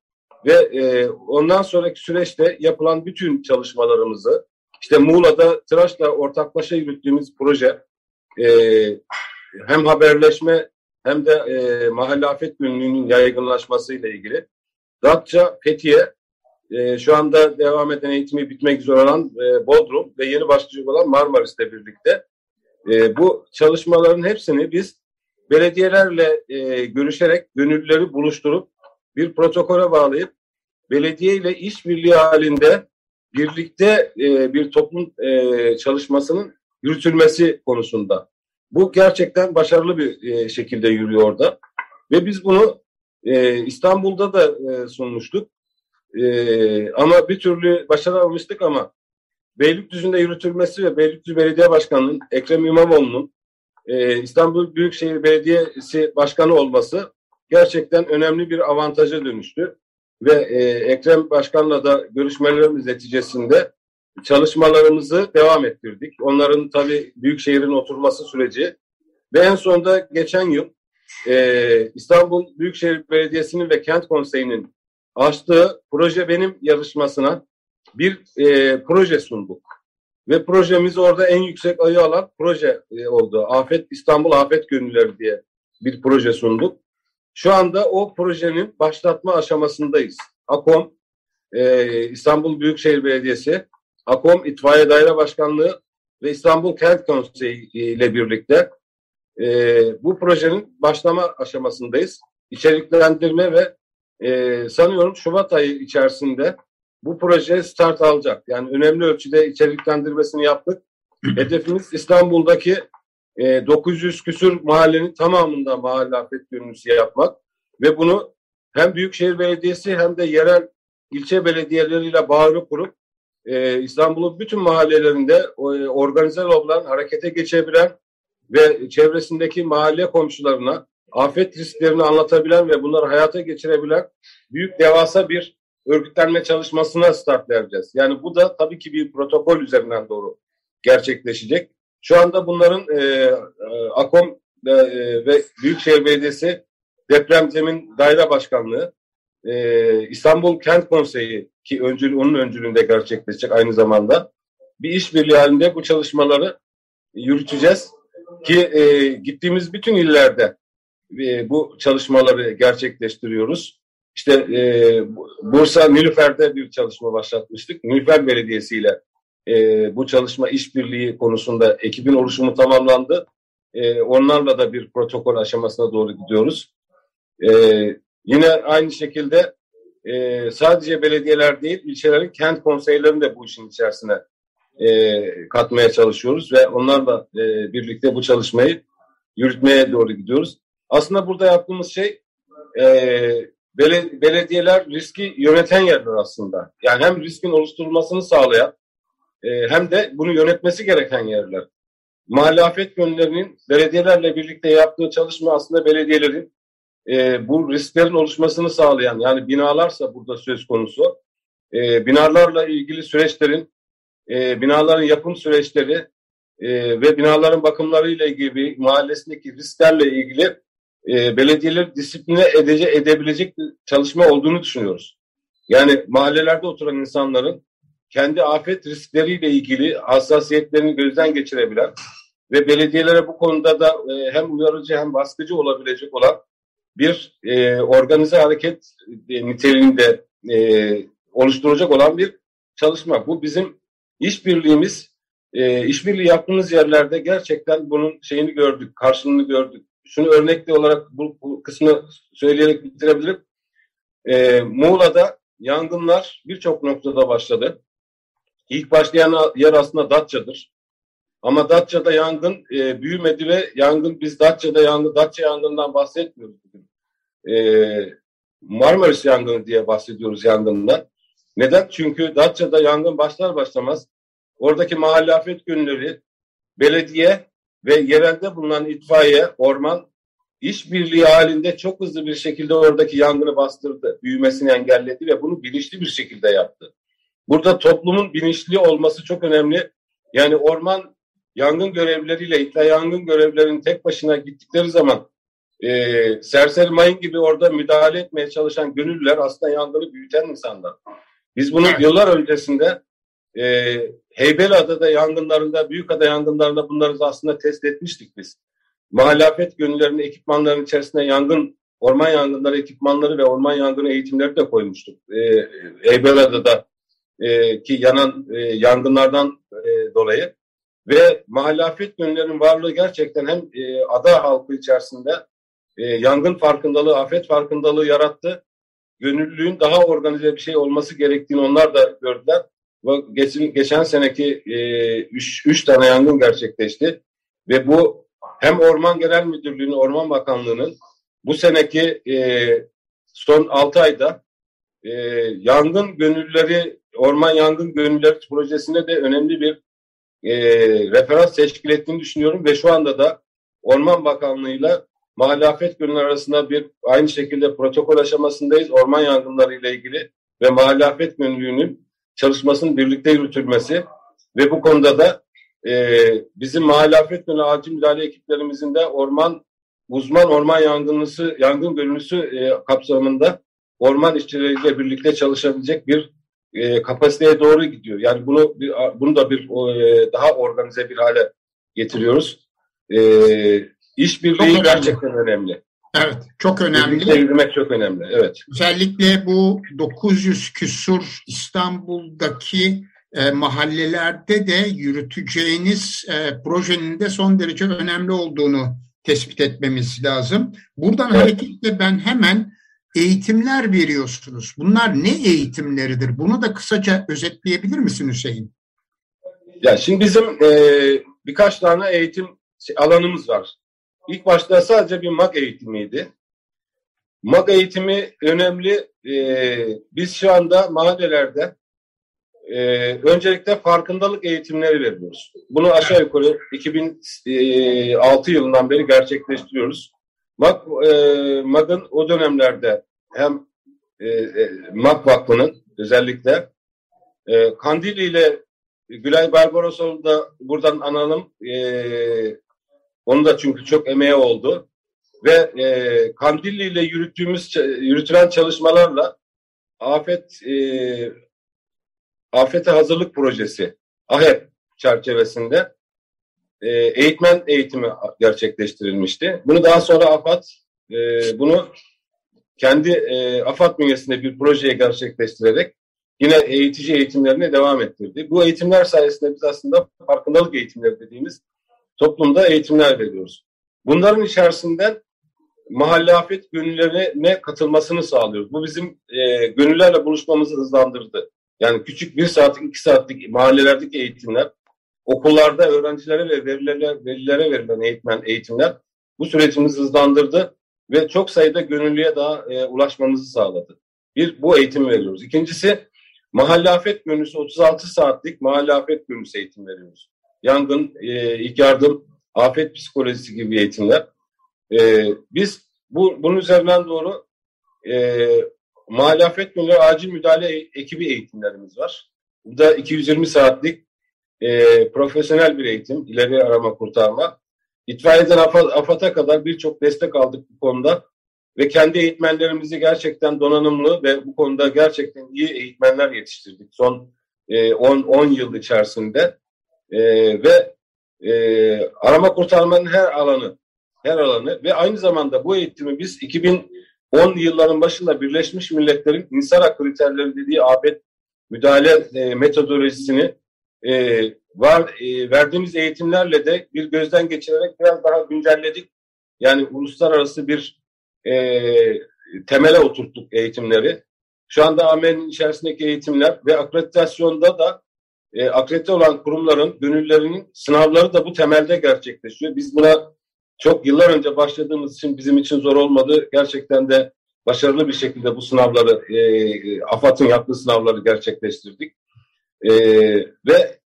ve e, ondan sonraki süreçte yapılan bütün çalışmalarımızı işte Muğla'da Tıraş'la ortaklaşa yürüttüğümüz proje e, hem haberleşme hem de e, mahalle afet günlüğünün yaygınlaşmasıyla ilgili. Datça, Fethiye, e, şu anda devam eden eğitimi bitmek üzere olan e, Bodrum ve yeni başlayacak olan Marmaris'le birlikte e, bu çalışmaların hepsini biz belediyelerle e, görüşerek gönüllüleri buluşturup bir protokole bağlayıp belediye ile işbirliği halinde birlikte e, bir toplum e, çalışmasının yürütülmesi konusunda. Bu gerçekten başarılı bir e, şekilde yürüyor orada. Ve biz bunu e, İstanbul'da da e, sunmuştuk. E, ama bir türlü başaramamıştık ama Beylikdüzü'nde yürütülmesi ve Beylikdüzü Belediye Başkanı'nın Ekrem İmamoğlu'nun e, İstanbul Büyükşehir Belediyesi Başkanı olması gerçekten önemli bir avantaja dönüştü. Ve e, Ekrem Başkan'la da görüşmelerimiz neticesinde çalışmalarımızı devam ettirdik. Onların tabii Büyükşehir'in oturması süreci ve en sonunda geçen yıl e, İstanbul Büyükşehir Belediyesi'nin ve Kent Konseyi'nin açtığı Proje Benim yarışmasına bir e, proje sunduk. Ve projemiz orada en yüksek ayı alan proje e, oldu. Afet İstanbul Afet Gönülleri diye bir proje sunduk. Şu anda o projenin başlatma aşamasındayız. AKOM, e, İstanbul Büyükşehir Belediyesi, AKOM İtfaiye Daire Başkanlığı ve İstanbul Kent Konseyi ile birlikte e, bu projenin başlama aşamasındayız. İçeriklendirme ve e, sanıyorum Şubat ayı içerisinde bu proje start alacak. Yani önemli ölçüde içeriklendirmesini yaptık. Hedefimiz İstanbul'daki e, 900 küsür mahallenin tamamında mahalle afet gönüllüsü yapmak ve bunu hem Büyükşehir Belediyesi hem de yerel ilçe belediyeleriyle bağırı kurup e, İstanbul'un bütün mahallelerinde e, organize olan, harekete geçebilen ve çevresindeki mahalle komşularına afet risklerini anlatabilen ve bunları hayata geçirebilen büyük devasa bir örgütlenme çalışmasına start vereceğiz. Yani bu da tabii ki bir protokol üzerinden doğru gerçekleşecek. Şu anda bunların e, e, AKOM e, ve Büyükşehir Belediyesi Depremzemin Daire Başkanlığı, e, İstanbul Kent Konseyi ki öncül, onun öncülüğünde gerçekleşecek aynı zamanda bir işbirliği halinde bu çalışmaları yürüteceğiz ki e, gittiğimiz bütün illerde e, bu çalışmaları gerçekleştiriyoruz. İşte e, Bursa Nilüfer'de bir çalışma başlatmıştık. Nilüfer Belediyesi ile e, bu çalışma işbirliği konusunda ekibin oluşumu tamamlandı. E, onlarla da bir protokol aşamasına doğru gidiyoruz. E, yine aynı şekilde e, sadece belediyeler değil, ilçelerin kent konseylerini de bu işin içerisine e, katmaya çalışıyoruz ve onlarla e, birlikte bu çalışmayı yürütmeye doğru gidiyoruz. Aslında burada yaptığımız şey e, belediyeler riski yöneten yerler aslında. Yani hem riskin oluşturulmasını sağlayan e, hem de bunu yönetmesi gereken yerler. Mahalle afet gönüllerinin belediyelerle birlikte yaptığı çalışma aslında belediyelerin e, bu risklerin oluşmasını sağlayan yani binalarsa burada söz konusu e, binalarla ilgili süreçlerin binaların yapım süreçleri ve binaların bakımlarıyla ilgili mahallesindeki risklerle ilgili e, belediyeler disipline edece, edebilecek bir çalışma olduğunu düşünüyoruz. Yani mahallelerde oturan insanların kendi afet riskleriyle ilgili hassasiyetlerini gözden geçirebilen ve belediyelere bu konuda da e, hem uyarıcı hem baskıcı olabilecek olan bir e, organize hareket e, niteliğinde e, oluşturacak olan bir çalışma. Bu bizim işbirliğimiz, e, işbirliği yaptığımız yerlerde gerçekten bunun şeyini gördük, karşılığını gördük. Şunu örnekli olarak bu, bu kısmı söyleyerek bitirebilirim. E, Muğla'da yangınlar birçok noktada başladı. İlk başlayan yer aslında Datça'dır. Ama Datça'da yangın e, büyümedi ve yangın biz Datça'da yangın, Datça yangından bahsetmiyoruz bugün. E, Marmaris yangını diye bahsediyoruz yangından. Neden? Çünkü Datça'da yangın başlar başlamaz oradaki mahalle afet günleri, belediye ve yerelde bulunan itfaiye, orman işbirliği halinde çok hızlı bir şekilde oradaki yangını bastırdı, büyümesini engelledi ve bunu bilinçli bir şekilde yaptı. Burada toplumun bilinçli olması çok önemli. Yani orman yangın görevlileriyle itfaiye yangın görevlilerinin tek başına gittikleri zaman e, serseri mayın gibi orada müdahale etmeye çalışan gönüllüler aslında yangını büyüten insanlar. Biz bunu yıllar öncesinde e, Heybeliada'da yangınlarında, Büyükada yangınlarında bunları aslında test etmiştik biz. Mahalle afet gönüllerinin ekipmanlarının içerisinde yangın, orman yangınları ekipmanları ve orman yangını eğitimleri de koymuştuk. E, Heybeliada'da e, ki yanan e, yangınlardan e, dolayı ve mahalle afet gönüllerinin varlığı gerçekten hem e, ada halkı içerisinde e, yangın farkındalığı, afet farkındalığı yarattı. Gönüllülüğün daha organize bir şey olması gerektiğini onlar da gördüler. Geçen, geçen seneki e, üç, tane yangın gerçekleşti ve bu hem Orman Genel Müdürlüğü'nün, Orman Bakanlığı'nın bu seneki e, son 6 ayda e, yangın gönülleri, orman yangın gönülleri projesine de önemli bir e, referans teşkil ettiğini düşünüyorum ve şu anda da Orman Bakanlığı'yla Mahalle Afet Günü arasında bir aynı şekilde protokol aşamasındayız. Orman yangınları ile ilgili ve Mahalle Afet Günlüğü'nün çalışmasının birlikte yürütülmesi ve bu konuda da e, bizim Mahalle Afet Günü acil müdahale ekiplerimizin de orman uzman orman yangınlısı, yangın bölümlüsü e, kapsamında orman işçileriyle birlikte çalışabilecek bir e, kapasiteye doğru gidiyor. Yani bunu bunu da bir e, daha organize bir hale getiriyoruz. E, işbirliği gerçekten önemli. Evet, çok önemli. Yürümek çok önemli, evet. Özellikle bu 900 küsur İstanbul'daki e, mahallelerde de yürüteceğiniz e, projenin de son derece önemli olduğunu tespit etmemiz lazım. Buradan evet. hareketle ben hemen eğitimler veriyorsunuz. Bunlar ne eğitimleridir? Bunu da kısaca özetleyebilir misin Hüseyin? Ya şimdi bizim e, birkaç tane eğitim alanımız var. İlk başta sadece bir MAG eğitimiydi. MAG eğitimi önemli. E, biz şu anda mahallelerde e, öncelikle farkındalık eğitimleri veriyoruz. Bunu aşağı yukarı 2006 yılından beri gerçekleştiriyoruz. MAG, e, MAG'ın o dönemlerde hem e, e, Vakfı'nın özellikle e, Kandili ile Gülay Barbarosov'u da buradan analım. E, onun da çünkü çok emeği oldu. Ve e, Kandilli ile yürüttüğümüz, yürütülen çalışmalarla afet e, afete hazırlık projesi AHEP çerçevesinde e, eğitmen eğitimi gerçekleştirilmişti. Bunu daha sonra AFAD e, bunu kendi e, AFAD bünyesinde bir projeye gerçekleştirerek yine eğitici eğitimlerine devam ettirdi. Bu eğitimler sayesinde biz aslında farkındalık eğitimleri dediğimiz toplumda eğitimler veriyoruz. Bunların içerisinde mahalle afet gönüllerine katılmasını sağlıyoruz. Bu bizim e, gönüllerle buluşmamızı hızlandırdı. Yani küçük bir saatlik, iki saatlik mahallelerdeki eğitimler, okullarda öğrencilere ve verilere, velilere verilen eğitmen eğitimler bu sürecimizi hızlandırdı ve çok sayıda gönüllüye daha e, ulaşmamızı sağladı. Bir, bu eğitimi veriyoruz. İkincisi, mahalle afet gönüllüsü 36 saatlik mahalle afet gönüllüsü eğitim veriyoruz yangın, e, ilk yardım, afet psikolojisi gibi eğitimler. E, biz bu bunun üzerinden doğru e, mahalle afet günleri acil müdahale ekibi eğitimlerimiz var. Bu da 220 saatlik e, profesyonel bir eğitim, ileri arama kurtarma. İtfaiyeden AFAD'a kadar birçok destek aldık bu konuda ve kendi eğitmenlerimizi gerçekten donanımlı ve bu konuda gerçekten iyi eğitmenler yetiştirdik son 10 e, yıl içerisinde e, ve e, arama kurtarmanın her alanı her alanı ve aynı zamanda bu eğitimi biz 2010 yılların başında Birleşmiş Milletler'in insan hakkı kriterleri dediği afet müdahale e, metodolojisini e, var e, verdiğimiz eğitimlerle de bir gözden geçirerek biraz daha güncelledik. Yani uluslararası bir e, temele oturttuk eğitimleri. Şu anda AME'nin içerisindeki eğitimler ve akreditasyonda da e, akredite olan kurumların gönüllerinin sınavları da bu temelde gerçekleşiyor. Biz buna çok yıllar önce başladığımız için bizim için zor olmadı. Gerçekten de başarılı bir şekilde bu sınavları, e, AFAD'ın yaptığı sınavları gerçekleştirdik. E, ve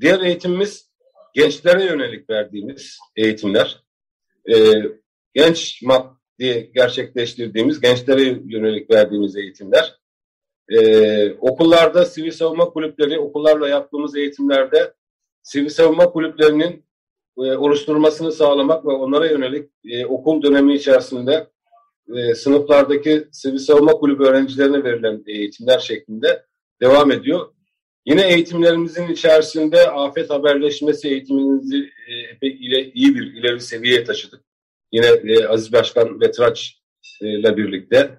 diğer eğitimimiz gençlere yönelik verdiğimiz eğitimler. E, genç MAP diye gerçekleştirdiğimiz, gençlere yönelik verdiğimiz eğitimler. Ee, okullarda sivil savunma kulüpleri, okullarla yaptığımız eğitimlerde sivil savunma kulüplerinin e, oluşturulmasını sağlamak ve onlara yönelik e, okul dönemi içerisinde e, sınıflardaki sivil savunma kulübü öğrencilerine verilen eğitimler şeklinde devam ediyor. Yine eğitimlerimizin içerisinde afet haberleşmesi eğitimimizi e, epey ile, iyi bir ileri seviyeye taşıdık. Yine e, Aziz Başkan ve Tıraç e, ile birlikte.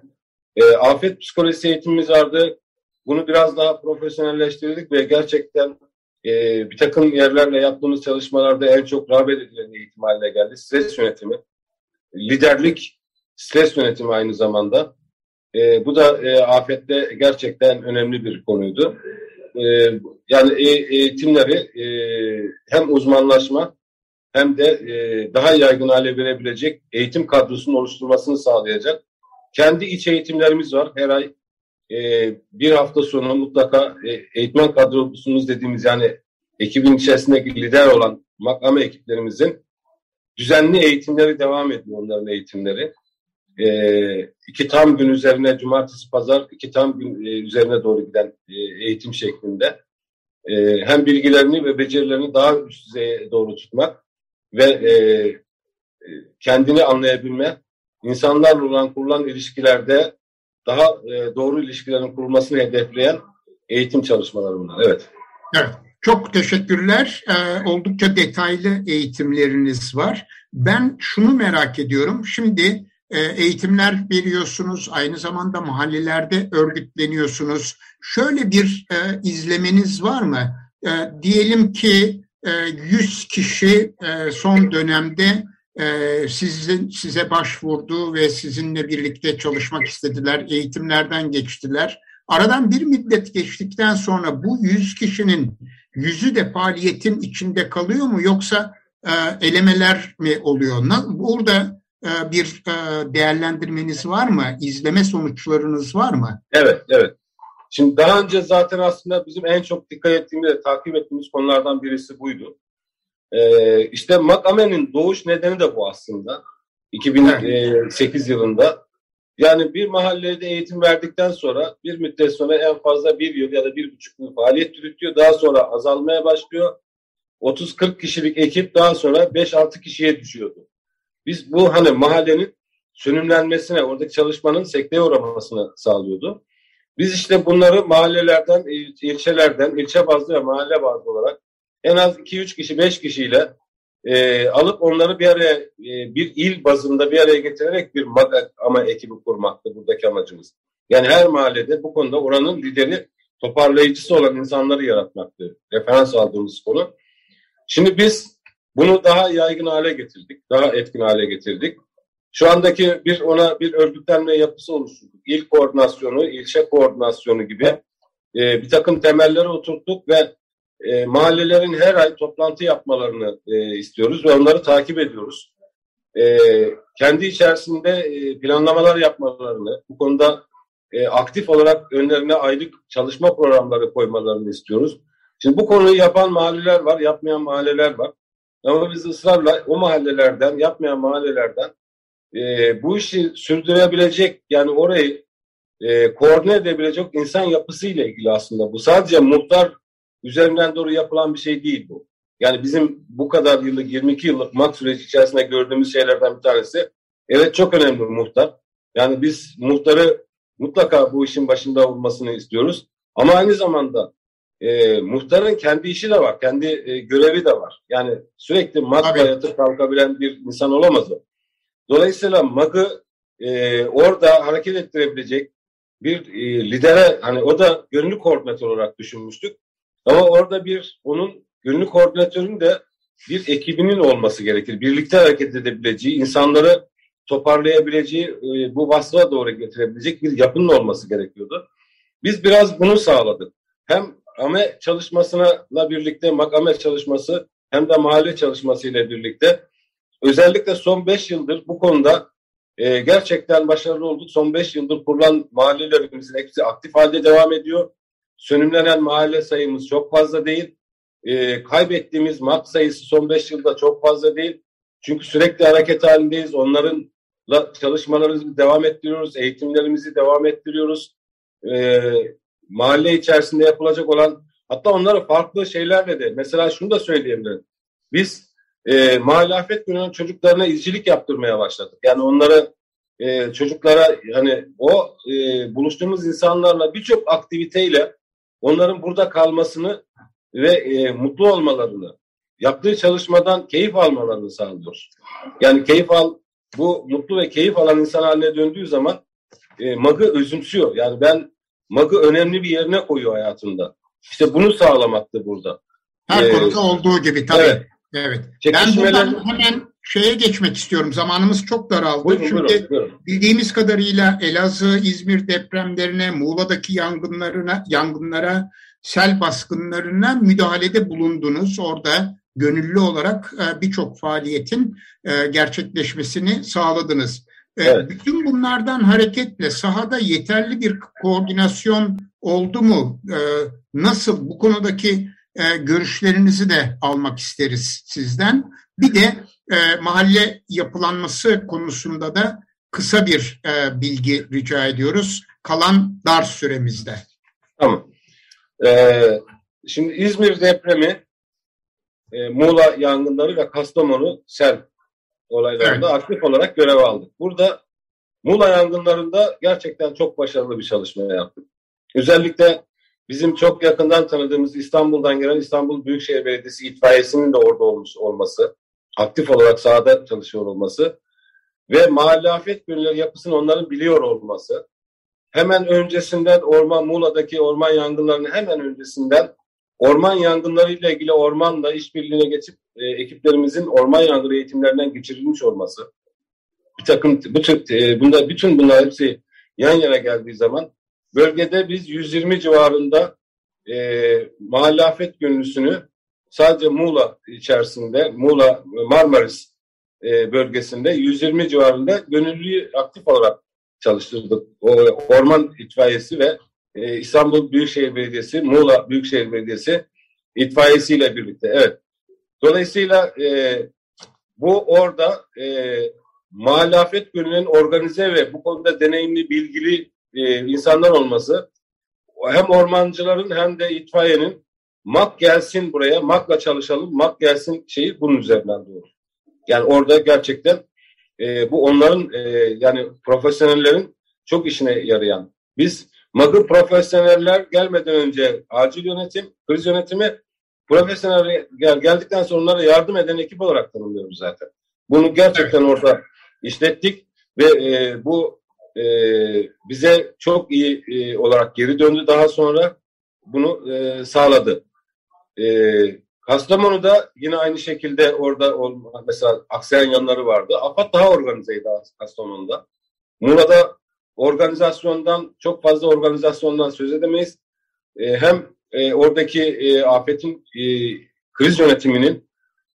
E, afet psikolojisi eğitimimiz vardı. Bunu biraz daha profesyonelleştirdik ve gerçekten e, bir takım yerlerle yaptığımız çalışmalarda en çok rağbet edilen eğitim haline geldi. Stres yönetimi, liderlik, stres yönetimi aynı zamanda. E, bu da e, afette gerçekten önemli bir konuydu. E, yani e, eğitimleri e, hem uzmanlaşma hem de e, daha yaygın hale verebilecek eğitim kadrosunun oluşturmasını sağlayacak kendi iç eğitimlerimiz var. Her ay e, bir hafta sonu mutlaka e, eğitmen kadrosumuz dediğimiz yani ekibin içerisindeki lider olan makame ekiplerimizin düzenli eğitimleri devam ediyor onların eğitimleri. E, iki tam gün üzerine cumartesi pazar iki tam gün e, üzerine doğru giden e, eğitim şeklinde e, hem bilgilerini ve becerilerini daha üst düzeye doğru tutmak ve e, e kendini anlayabilme, insanlarla olan kurulan ilişkilerde daha e, doğru ilişkilerin kurulmasını hedefleyen eğitim çalışmaları bunlar. Evet. Evet. Çok teşekkürler. Ee, oldukça detaylı eğitimleriniz var. Ben şunu merak ediyorum. Şimdi e, eğitimler veriyorsunuz, aynı zamanda mahallelerde örgütleniyorsunuz. Şöyle bir e, izlemeniz var mı? E, diyelim ki e, 100 kişi e, son dönemde e, sizin size başvurdu ve sizinle birlikte çalışmak istediler, eğitimlerden geçtiler. Aradan bir müddet geçtikten sonra bu 100 kişinin yüzü de faaliyetin içinde kalıyor mu yoksa e, elemeler mi oluyor? Burada e, bir e, değerlendirmeniz var mı? İzleme sonuçlarınız var mı? Evet, evet. Şimdi daha önce zaten aslında bizim en çok dikkat ettiğimiz takip ettiğimiz konulardan birisi buydu. Ee, işte Makame'nin doğuş nedeni de bu aslında. 2008 yılında. Yani bir mahallede eğitim verdikten sonra bir müddet sonra en fazla bir yıl ya da bir buçuk yıl faaliyet yürütüyor. Daha sonra azalmaya başlıyor. 30-40 kişilik ekip daha sonra 5-6 kişiye düşüyordu. Biz bu hani mahallenin sönümlenmesine, oradaki çalışmanın sekteye uğramasını sağlıyordu. Biz işte bunları mahallelerden, ilçelerden, ilçe bazlı ve mahalle bazlı olarak en az 2-3 kişi, 5 kişiyle e, alıp onları bir araya, e, bir il bazında bir araya getirerek bir MAGA ama ekibi kurmaktı buradaki amacımız. Yani her mahallede bu konuda oranın lideri, toparlayıcısı olan insanları yaratmaktı. Referans aldığımız konu. Şimdi biz bunu daha yaygın hale getirdik, daha etkin hale getirdik. Şu andaki bir ona bir örgütlenme yapısı oluşturduk. İl koordinasyonu, ilçe koordinasyonu gibi e, bir takım temelleri oturttuk ve e, mahallelerin her ay toplantı yapmalarını e, istiyoruz ve onları takip ediyoruz. E, kendi içerisinde e, planlamalar yapmalarını, bu konuda e, aktif olarak önlerine aylık çalışma programları koymalarını istiyoruz. Şimdi bu konuyu yapan mahalleler var, yapmayan mahalleler var. Ama biz ısrarla o mahallelerden, yapmayan mahallelerden e, bu işi sürdürebilecek, yani orayı e, koordine edebilecek insan yapısıyla ilgili aslında bu. Sadece muhtar üzerinden doğru yapılan bir şey değil bu. Yani bizim bu kadar yıllık 22 yıllık mat süreci içerisinde gördüğümüz şeylerden bir tanesi evet çok önemli muhtar. Yani biz muhtarı mutlaka bu işin başında olmasını istiyoruz. Ama aynı zamanda e, muhtarın kendi işi de var, kendi e, görevi de var. Yani sürekli MAG'la yatıp kalkabilen bir insan olamaz o. Dolayısıyla MAG'ı e, orada hareket ettirebilecek bir e, lidere, hani o da gönüllü koordinatör olarak düşünmüştük. Ama orada bir onun gönüllü koordinatörün de bir ekibinin olması gerekir. Birlikte hareket edebileceği, insanları toparlayabileceği, e, bu vasfa doğru getirebilecek bir yapının olması gerekiyordu. Biz biraz bunu sağladık. Hem AME çalışmasıyla birlikte, makame çalışması hem de mahalle çalışması ile birlikte özellikle son 5 yıldır bu konuda e, gerçekten başarılı olduk. Son 5 yıldır kurulan mahallelerimizin hepsi aktif halde devam ediyor. Sönümlenen mahalle sayımız çok fazla değil. E, kaybettiğimiz mat sayısı son 5 yılda çok fazla değil. Çünkü sürekli hareket halindeyiz. Onlarınla çalışmalarımızı devam ettiriyoruz. Eğitimlerimizi devam ettiriyoruz. E, mahalle içerisinde yapılacak olan hatta onlara farklı şeylerle de mesela şunu da söyleyebilirim. Biz e, mahalle afet gününün çocuklarına izcilik yaptırmaya başladık. Yani onlara e, çocuklara hani o e, buluştuğumuz insanlarla birçok aktiviteyle onların burada kalmasını ve e, mutlu olmalarını, yaptığı çalışmadan keyif almalarını sağlıyoruz. Yani keyif al, bu mutlu ve keyif alan insan haline döndüğü zaman e, MAG'ı özümsüyor. Yani ben MAG'ı önemli bir yerine koyuyor hayatında. İşte bunu sağlamaktı burada. Her ee, konuda olduğu gibi tabii. Evet. evet. Ben buradan hemen şeye geçmek istiyorum. Zamanımız çok daraldı. Buyurun, Çünkü buyurun, buyurun. bildiğimiz kadarıyla Elazığ, İzmir depremlerine, Muğla'daki yangınlarına, yangınlara, sel baskınlarına müdahalede bulundunuz. Orada gönüllü olarak e, birçok faaliyetin e, gerçekleşmesini sağladınız. E, evet. Bütün bunlardan hareketle sahada yeterli bir koordinasyon oldu mu? Nasıl bu konudaki görüşlerinizi de almak isteriz sizden. Bir de e, mahalle yapılanması konusunda da kısa bir e, bilgi rica ediyoruz. Kalan dar süremizde. Tamam. Ee, şimdi İzmir depremi, e, Muğla yangınları ve Kastamonu sel olaylarında evet. aktif olarak görev aldık. Burada Muğla yangınlarında gerçekten çok başarılı bir çalışma yaptık. Özellikle bizim çok yakından tanıdığımız İstanbul'dan gelen İstanbul Büyükşehir Belediyesi itfaiyesinin de orada olmuş olması, aktif olarak sahada çalışıyor olması ve mahalle afet gönülleri yapısını onların biliyor olması, hemen öncesinden orman Muğla'daki orman yangınlarının hemen öncesinden orman yangınları ile ilgili ormanla işbirliğine geçip e, ekiplerimizin orman yangını eğitimlerinden geçirilmiş olması, bir takım bu tür, e, bunda bütün bunlar hepsi yan yana geldiği zaman bölgede biz 120 civarında e, mahalle afet gönüllüsünü sadece Muğla içerisinde, Muğla Marmaris e, bölgesinde 120 civarında gönüllüyü aktif olarak çalıştırdık. Orman İtfaiyesi ve e, İstanbul Büyükşehir Belediyesi, Muğla Büyükşehir Belediyesi itfaiyesiyle birlikte. Evet. Dolayısıyla e, bu orada e, muhalefet gününün organize ve bu konuda deneyimli, bilgili e, insanlar olması hem ormancıların hem de itfaiyenin MAK gelsin buraya, MAK'la çalışalım, MAK gelsin şeyi bunun üzerinden doğru. Yani orada gerçekten e, bu onların e, yani profesyonellerin çok işine yarayan. Biz MAK'ı profesyoneller gelmeden önce acil yönetim, kriz yönetimi profesyoneller gel, geldikten sonra onlara yardım eden ekip olarak tanımlıyoruz zaten. Bunu gerçekten orada işlettik ve e, bu e, bize çok iyi e, olarak geri döndü daha sonra bunu e, sağladı. E, Kastamonu'da yine aynı şekilde orada mesela aksayan yanları vardı. AFAD daha organizeydi Kastamonu'da. Muğla'da organizasyondan çok fazla organizasyondan söz edemeyiz. E, hem e, oradaki e, afetin e, kriz yönetiminin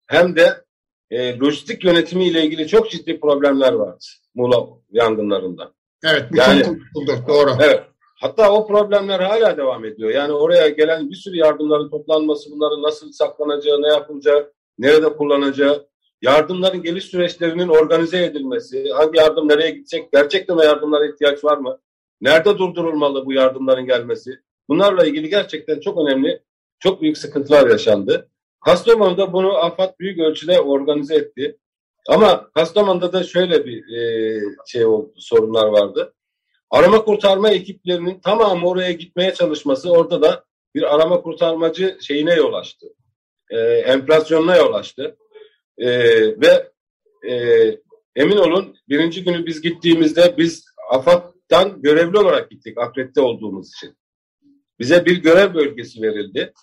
hem de e, lojistik yönetimi ile ilgili çok ciddi problemler vardı Muğla yangınlarında. Evet, bu yani, çok doğru. Evet. Hatta o problemler hala devam ediyor. Yani oraya gelen bir sürü yardımların toplanması, bunların nasıl saklanacağı, ne yapılacağı, nerede kullanacağı, yardımların geliş süreçlerinin organize edilmesi, hangi yardım nereye gidecek, gerçekten o yardımlara ihtiyaç var mı? Nerede durdurulmalı bu yardımların gelmesi? Bunlarla ilgili gerçekten çok önemli, çok büyük sıkıntılar yaşandı. Kastamonu'da bunu AFAD büyük ölçüde organize etti. Ama Kastamonu'da da şöyle bir e, şey oldu, sorunlar vardı. Arama kurtarma ekiplerinin tamamı oraya gitmeye çalışması orada da bir arama kurtarmacı şeyine yol açtı. E, enflasyonuna yol açtı. E, ve e, emin olun birinci günü biz gittiğimizde biz AFAD'dan görevli olarak gittik akredite olduğumuz için. Bize bir görev bölgesi verildi.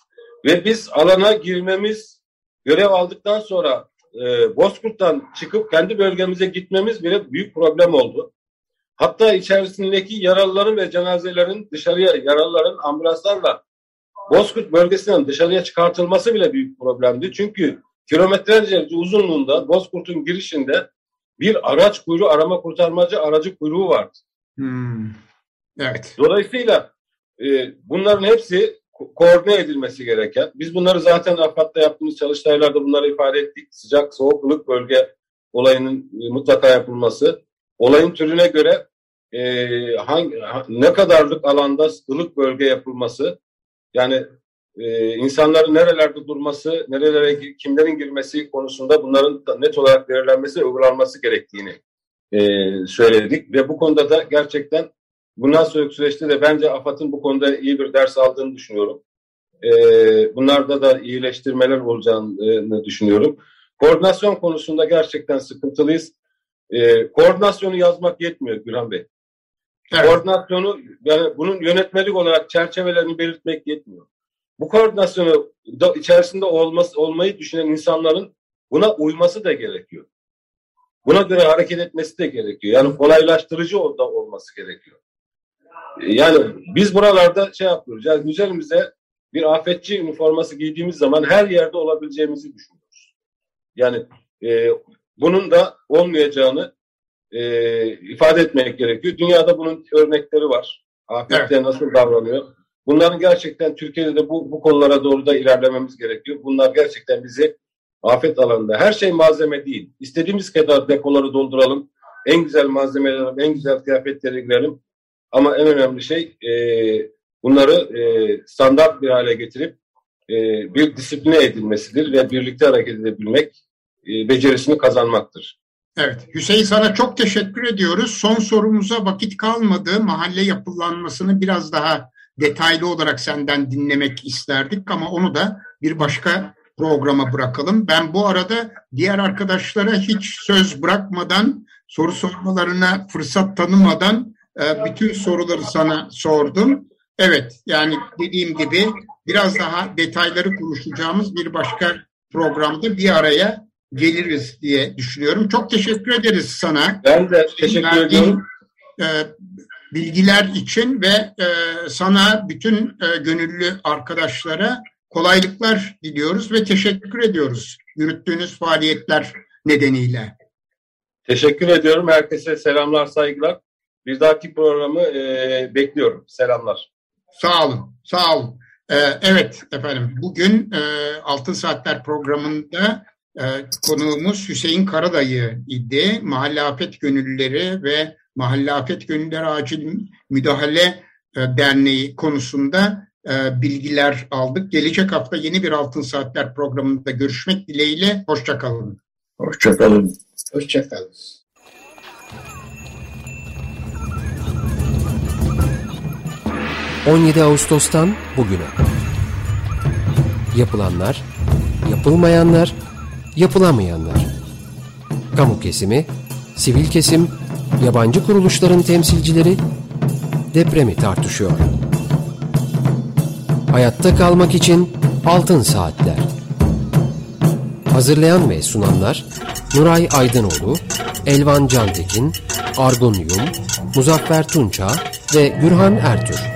Ve biz alana girmemiz, görev aldıktan sonra e, Bozkurt'tan çıkıp kendi bölgemize gitmemiz bile büyük problem oldu. Hatta içerisindeki yaralıların ve cenazelerin dışarıya, yaralıların ambulanslarla Bozkurt bölgesinden dışarıya çıkartılması bile büyük problemdi. Çünkü kilometrelerce uzunluğunda Bozkurt'un girişinde bir araç kuyruğu, arama kurtarmacı aracı kuyruğu vardı. Hmm. Evet. Dolayısıyla e, bunların hepsi ko- koordine edilmesi gereken. Biz bunları zaten AFAD'da yaptığımız çalıştaylarda bunları ifade ettik. Sıcak, soğuk, ılık bölge olayının e, mutlaka yapılması. Olayın türüne göre e, hangi ne kadarlık alanda ılık bölge yapılması yani e, insanların nerelerde durması, nerelere kimlerin girmesi konusunda bunların net olarak belirlenmesi ve uygulanması gerektiğini e, söyledik ve bu konuda da gerçekten bundan sonraki süreçte de bence AFAD'ın bu konuda iyi bir ders aldığını düşünüyorum. E, bunlarda da iyileştirmeler olacağını düşünüyorum. Koordinasyon konusunda gerçekten sıkıntılıyız. E, koordinasyonu yazmak yetmiyor Gürhan Bey. Evet. Koordinasyonu yani bunun yönetmelik olarak çerçevelerini belirtmek yetmiyor. Bu koordinasyonu da içerisinde olması, olmayı düşünen insanların buna uyması da gerekiyor. Buna göre hareket etmesi de gerekiyor. Yani kolaylaştırıcı da olması gerekiyor. Yani biz buralarda şey yapıyoruz. Yani üzerimize bir afetçi üniforması giydiğimiz zaman her yerde olabileceğimizi düşünüyoruz. Yani e, bunun da olmayacağını e, ifade etmek gerekiyor. Dünyada bunun örnekleri var. Afette evet. nasıl davranıyor. Bunların gerçekten Türkiye'de de bu, bu konulara doğru da ilerlememiz gerekiyor. Bunlar gerçekten bizi afet alanında her şey malzeme değil. İstediğimiz kadar depoları dolduralım. En güzel malzemeleri, en güzel kıyafetleri girelim. Ama en önemli şey e, bunları e, standart bir hale getirip e, bir disipline edilmesidir ve birlikte hareket edebilmek becerisini kazanmaktır. Evet, Hüseyin sana çok teşekkür ediyoruz. Son sorumuza vakit kalmadı. Mahalle yapılanmasını biraz daha detaylı olarak senden dinlemek isterdik ama onu da bir başka programa bırakalım. Ben bu arada diğer arkadaşlara hiç söz bırakmadan, soru sormalarına fırsat tanımadan e, bütün soruları sana sordum. Evet, yani dediğim gibi biraz daha detayları konuşacağımız bir başka programda bir araya geliriz diye düşünüyorum. Çok teşekkür ederiz sana. Ben de teşekkür ediyorum. E, bilgiler için ve e, sana bütün e, gönüllü arkadaşlara kolaylıklar diliyoruz ve teşekkür ediyoruz yürüttüğünüz faaliyetler nedeniyle. Teşekkür ediyorum. Herkese selamlar, saygılar. Bir dahaki programı e, bekliyorum. Selamlar. Sağ olun, sağ olun. E, evet efendim, bugün e, Altın Saatler programında konuğumuz Hüseyin Karadayı idi. Mahalle Afet Gönüllüleri ve Mahalle Afet Gönüllüleri Acil Müdahale e, Derneği konusunda e, bilgiler aldık. Gelecek hafta yeni bir Altın Saatler programında görüşmek dileğiyle. Hoşçakalın. Hoşçakalın. Hoşçakalın. ...17 Ağustos'tan bugüne. Yapılanlar, yapılmayanlar, yapılamayanlar. Kamu kesimi, sivil kesim, yabancı kuruluşların temsilcileri depremi tartışıyor. Hayatta kalmak için altın saatler. Hazırlayan ve sunanlar Nuray Aydınoğlu, Elvan Cantekin, Argun Yum, Muzaffer Tunça ve Gürhan Ertür.